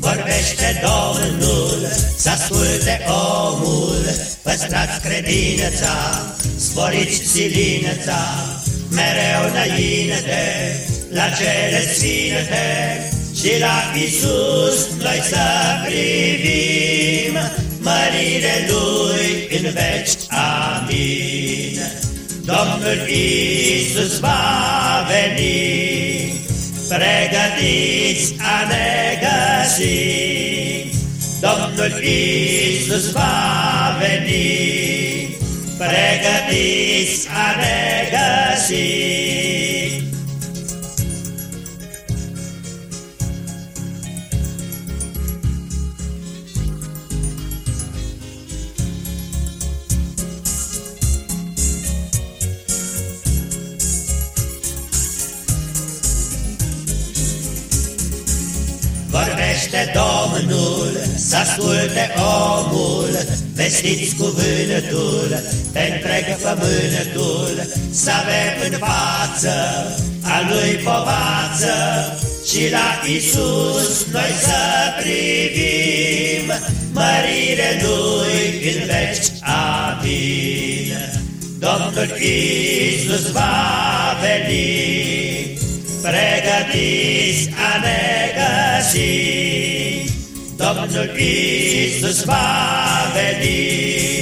Vorbește Domnul, să asculte omul, Păstrați credința, sporiți silința, Mereu înainte, la cele sfinte, Și la Isus noi să privim, Mărire Lui în veci, amin. Domnul Isus va veni, Pregătiți a ne găsi. Domnul Isus va veni, Pregătiți a ne găsi. Vorbește Domnul, să asculte omul, Vestiți cuvântul, pe întreg pământul, Să avem în față a lui povață, Și la Isus noi să privim, Mărire lui în veci, amin. Domnul Isus va veni, Pregătiți a ne găsi, Domnul Iisus va veni, Pregătiți